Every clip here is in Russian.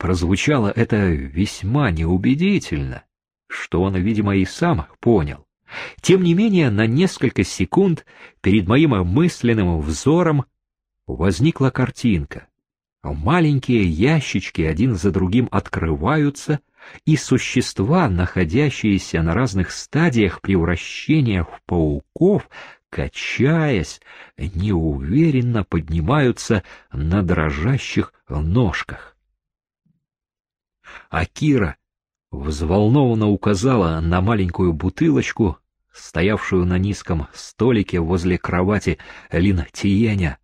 Прозвучало это весьма неубедительно, что он, видимо, и сам понял. Тем не менее, на несколько секунд перед моим мысленным взором возникла картинка. Маленькие ящички один за другим открываются, и существа, находящиеся на разных стадиях превращения в пауков, качаясь, неуверенно поднимаются на дрожащих ножках. Акира взволнованно указала на маленькую бутылочку, стоявшую на низком столике возле кровати Лина Тиеня.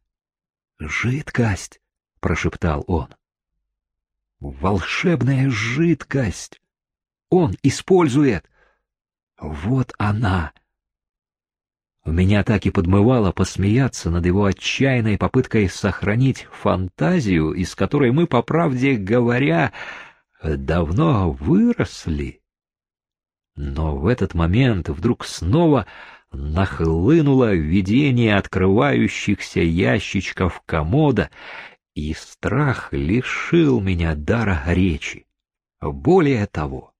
«Жидкость!» — прошептал он. «Волшебная жидкость! Он использует! Вот она!» Меня так и подмывало посмеяться над его отчаянной попыткой сохранить фантазию, из которой мы, по правде говоря, давно выросли. Но в этот момент вдруг снова нахлынуло видение открывающихся ящичков комода, и страх лишил меня дара речи. Более того,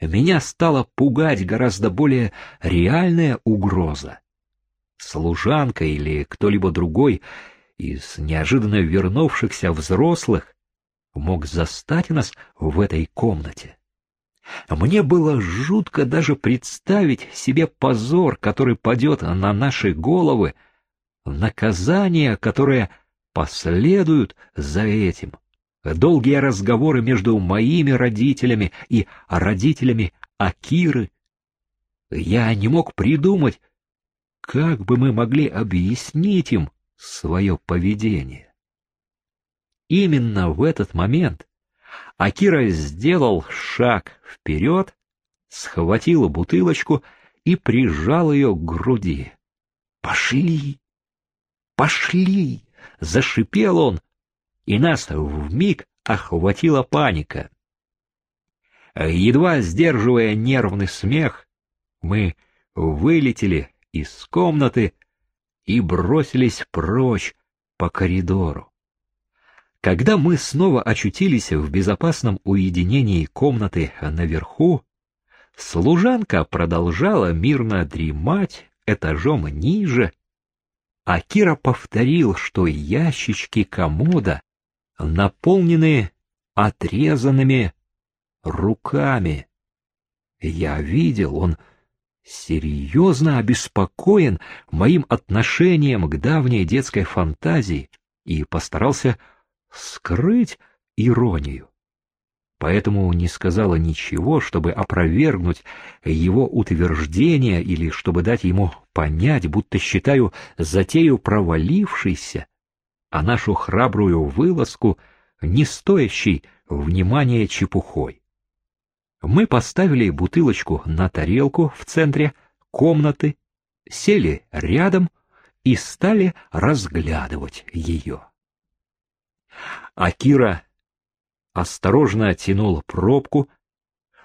меня стала пугать гораздо более реальная угроза. Служанка или кто-либо другой из неожиданно вернувшихся взрослых мог застать нас в этой комнате. Мне было жутко даже представить себе позор, который падет на наши головы, наказание, которое последует за этим, долгие разговоры между моими родителями и родителями Акиры. Я не мог придумать, как бы мы могли объяснить им свое поведение. Именно в этот момент Акира сделал шаг вперед, схватил бутылочку и прижал ее к груди. «Пошли! Пошли!» — зашипел он, и нас вмиг охватила паника. Едва сдерживая нервный смех, мы вылетели из комнаты и бросились прочь по коридору. Когда мы снова очутились в безопасном уединении комнаты наверху, служанка продолжала мирно дремать этажом ниже, а Кира повторил, что ящички комода наполнены отрезанными руками. Я видел, он серьезно обеспокоен моим отношением к давней детской фантазии и постарался скрыть иронию. Поэтому не сказала ничего, чтобы опровергнуть его утверждение или чтобы дать ему понять, будто считаю затею провалившейся, а нашу храбрую вылазку не стоящей внимания чепухой. Мы поставили бутылочку на тарелку в центре комнаты, сели рядом и стали разглядывать ее. Акира осторожно тянул пробку.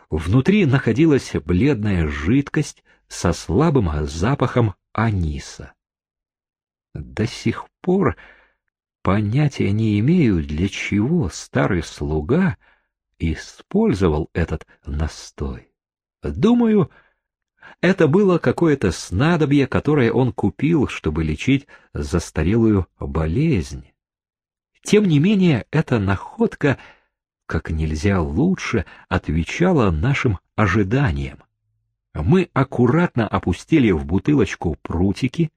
Внутри находилась бледная жидкость со слабым запахом аниса. До сих пор понятия не имею, для чего старый слуга использовал этот настой. Думаю, это было какое-то снадобье, которое он купил, чтобы лечить застарелую болезнь. Тем не менее, эта находка как нельзя лучше отвечала нашим ожиданиям. Мы аккуратно опустили в бутылочку прутики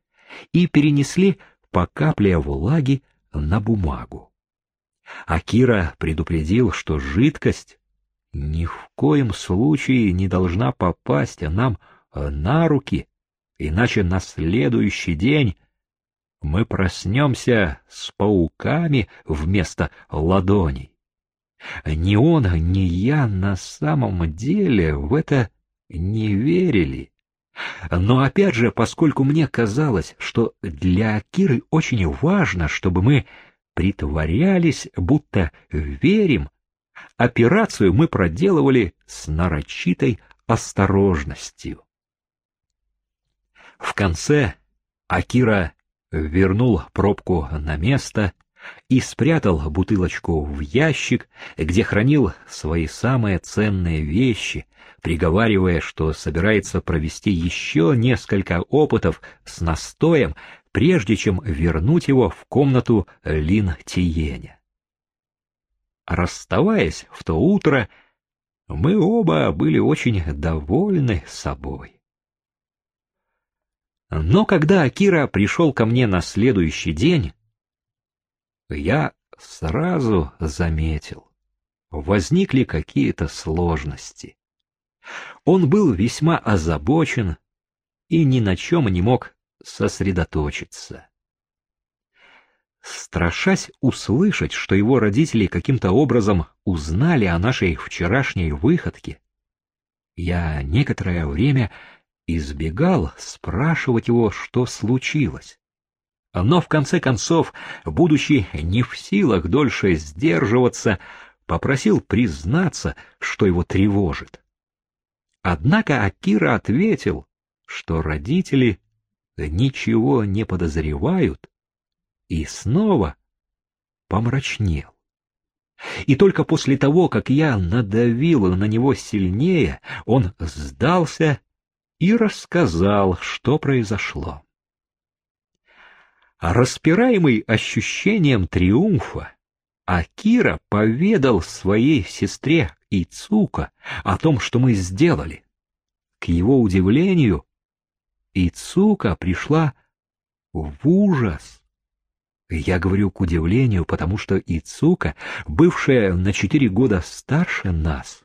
и перенесли по капле влаги на бумагу. Акира предупредил, что жидкость ни в коем случае не должна попасть нам на руки, иначе на следующий день мы проснемся с пауками вместо ладоней. Ни он, ни я на самом деле в это не верили. Но опять же, поскольку мне казалось, что для Киры очень важно, чтобы мы притворялись, будто верим, операцию мы проделывали с нарочитой осторожностью. В конце Акира вернул пробку на место, и спрятал бутылочку в ящик, где хранил свои самые ценные вещи, приговаривая, что собирается провести еще несколько опытов с настоем, прежде чем вернуть его в комнату Лин Тиеня. Расставаясь в то утро, мы оба были очень довольны собой. Но когда Акира пришел ко мне на следующий день, я сразу заметил, возникли какие-то сложности. Он был весьма озабочен и ни на чем не мог сосредоточиться. Страшась услышать, что его родители каким-то образом узнали о нашей вчерашней выходке, я некоторое время избегал спрашивать его, что случилось. Но в конце концов, будучи не в силах дольше сдерживаться, попросил признаться, что его тревожит. Однако Акира ответил, что родители ничего не подозревают, и снова помрачнел. И только после того, как я надавил на него сильнее, он сдался и рассказал, что произошло. Распираемый ощущением триумфа, Акира поведал своей сестре Ицука о том, что мы сделали. К его удивлению, Ицука пришла в ужас. Я говорю к удивлению, потому что Ицука, бывшая на четыре года старше нас,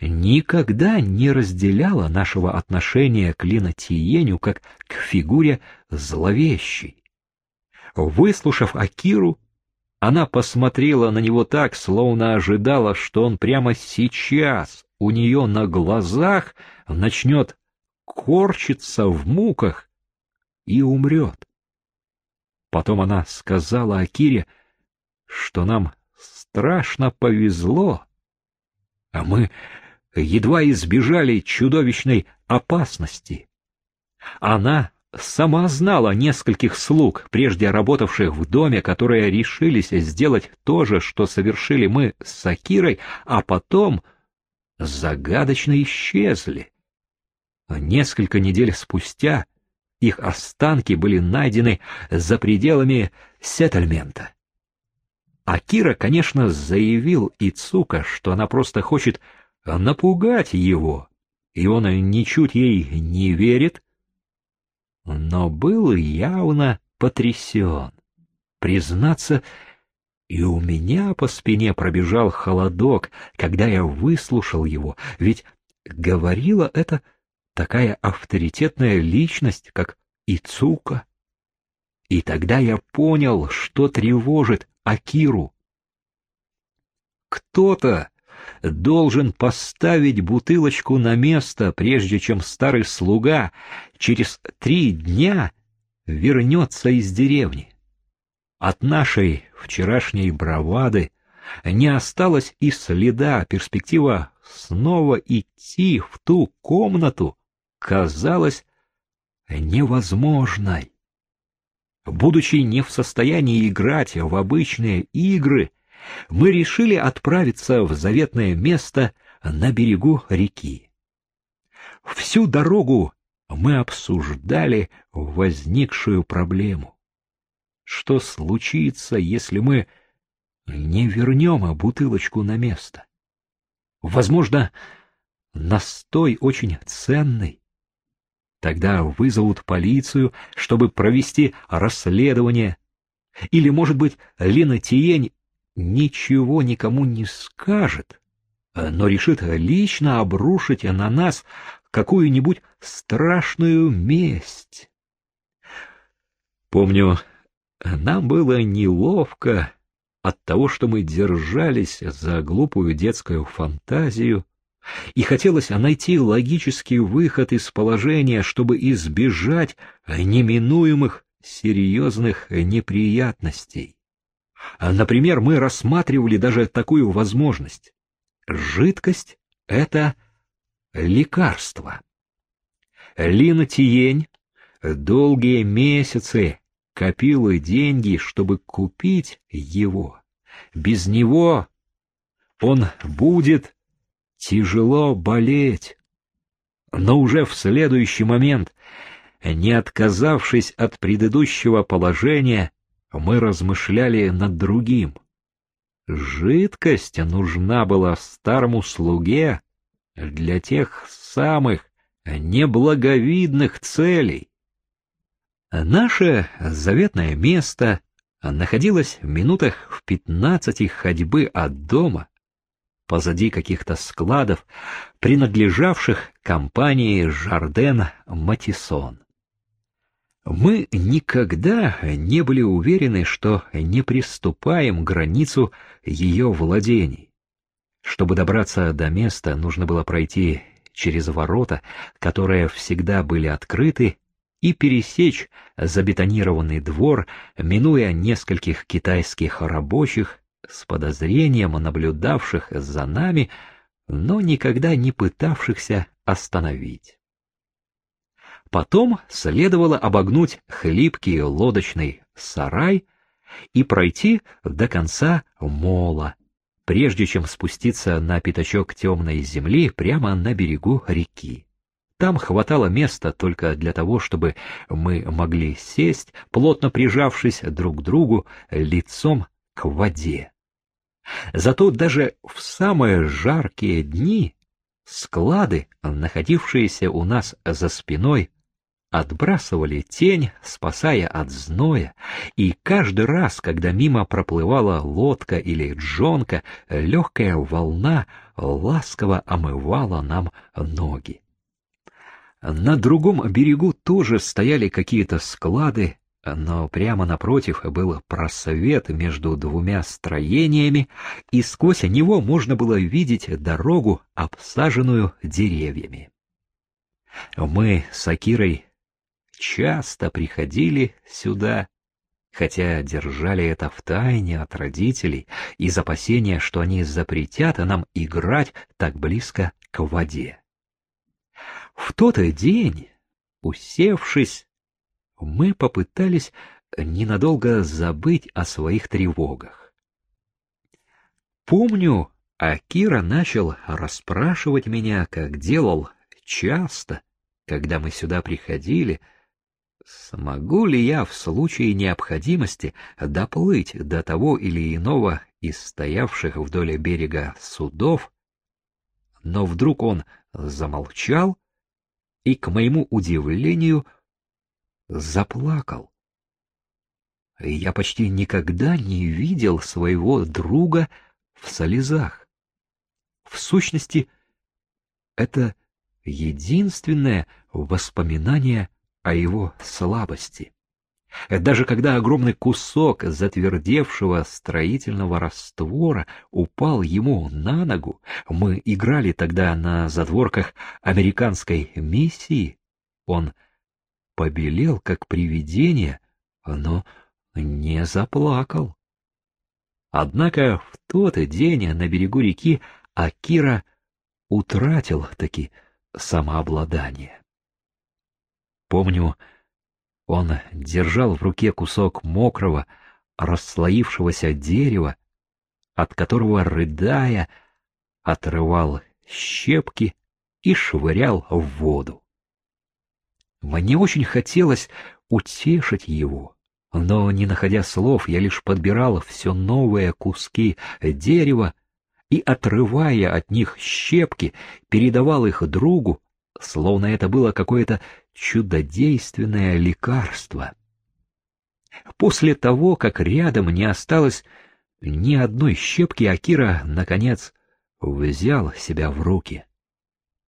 никогда не разделяла нашего отношения к Лина Тиеню как к фигуре зловещей. Выслушав Акиру, она посмотрела на него так, словно ожидала, что он прямо сейчас у нее на глазах начнет корчиться в муках и умрет. Потом она сказала Акире, что нам страшно повезло, а мы едва избежали чудовищной опасности. Она сама знала нескольких слуг, прежде работавших в доме, которые решились сделать то же, что совершили мы с Сакирой, а потом загадочно исчезли. Несколько недель спустя их останки были найдены за пределами сеттельмента. Акира, конечно, заявил Ицука, что она просто хочет напугать его, и он ничуть ей не верит, но был явно потрясен. Признаться, и у меня по спине пробежал холодок, когда я выслушал его, ведь говорила это такая авторитетная личность, как Ицука. И тогда я понял, что тревожит Акиру. Кто-то должен поставить бутылочку на место, прежде чем старый слуга через три дня вернется из деревни. От нашей вчерашней бравады не осталось и следа, перспектива снова идти в ту комнату казалась невозможной. Будучи не в состоянии играть в обычные игры, мы решили отправиться в заветное место на берегу реки. Всю дорогу мы обсуждали возникшую проблему. Что случится, если мы не вернем бутылочку на место? Возможно, настой очень ценный. Тогда вызовут полицию, чтобы провести расследование. Или, может быть, Лена Тиень ничего никому не скажет, но решит лично обрушить на нас какую-нибудь страшную месть. Помню, нам было неловко от того, что мы держались за глупую детскую фантазию, и хотелось найти логический выход из положения, чтобы избежать неминуемых серьезных неприятностей. Например, мы рассматривали даже такую возможность. Жидкость — это лекарство. Лина Тиень долгие месяцы копил деньги, чтобы купить его. Без него он будет тяжело болеть. Но уже в следующий момент, не отказавшись от предыдущего положения, мы размышляли над другим. Жидкость нужна была старому слуге для тех самых неблаговидных целей. Наше заветное место находилось в минутах в пятнадцати ходьбы от дома, позади каких-то складов, принадлежавших компании Жарден Матисон. Мы никогда не были уверены, что не приступаем границу ее владений. Чтобы добраться до места, нужно было пройти через ворота, которые всегда были открыты, и пересечь забетонированный двор, минуя нескольких китайских рабочих, с подозрением наблюдавших за нами, но никогда не пытавшихся остановить. Потом следовало обогнуть хлипкий лодочный сарай и пройти до конца мола, прежде чем спуститься на пятачок темной земли прямо на берегу реки. Там хватало места только для того, чтобы мы могли сесть, плотно прижавшись друг к другу лицом к воде. Зато даже в самые жаркие дни склады, находившиеся у нас за спиной, отбрасывали тень, спасая от зноя, и каждый раз, когда мимо проплывала лодка или джонка, легкая волна ласково омывала нам ноги. На другом берегу тоже стояли какие-то склады, но прямо напротив был просвет между двумя строениями, и сквозь него можно было видеть дорогу, обсаженную деревьями. Мы с Акирой часто приходили сюда, хотя держали это в тайне от родителей из опасения, что они запретят нам играть так близко к воде. В тот день, усевшись, мы попытались ненадолго забыть о своих тревогах. Помню, Акира начал расспрашивать меня, как делал часто, когда мы сюда приходили, смогу ли я в случае необходимости доплыть до того или иного из стоявших вдоль берега судов, но вдруг он замолчал и, к моему удивлению, заплакал. Я почти никогда не видел своего друга в слезах. В сущности, это единственное воспоминание о его слабости. Даже когда огромный кусок затвердевшего строительного раствора упал ему на ногу, мы играли тогда на задворках американской миссии, он побелел, как привидение, но не заплакал. Однако в тот день на берегу реки Акира утратил таки самообладание. Помню, он держал в руке кусок мокрого, расслоившегося дерева, от которого, рыдая, отрывал щепки и швырял в воду. Мне очень хотелось утешить его, но, не находя слов, я лишь подбирал все новые куски дерева и, отрывая от них щепки, передавал их другу, словно это было какое-то чудодейственное лекарство. После того, как рядом не осталось ни одной щепки, Акира, наконец, взял себя в руки.